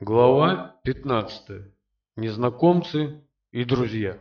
گو ہوا اتناز نکوم سے ادھر جیا